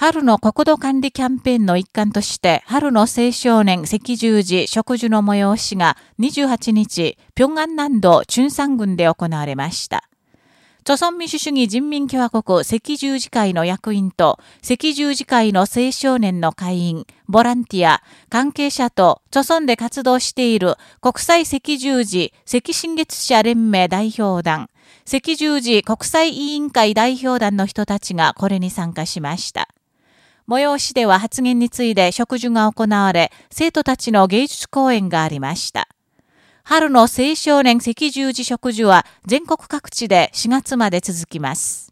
春の国土管理キャンペーンの一環として、春の青少年赤十字植樹の催しが28日、平安南道チュンサン郡で行われました。朝鮮民主主義人民共和国赤十字会の役員と赤十字会の青少年の会員、ボランティア、関係者と朝鮮で活動している国際赤十字赤新月社連盟代表団、赤十字国際委員会代表団の人たちがこれに参加しました。催しでは発言について植樹が行われ、生徒たちの芸術講演がありました。春の青少年赤十字植樹は全国各地で4月まで続きます。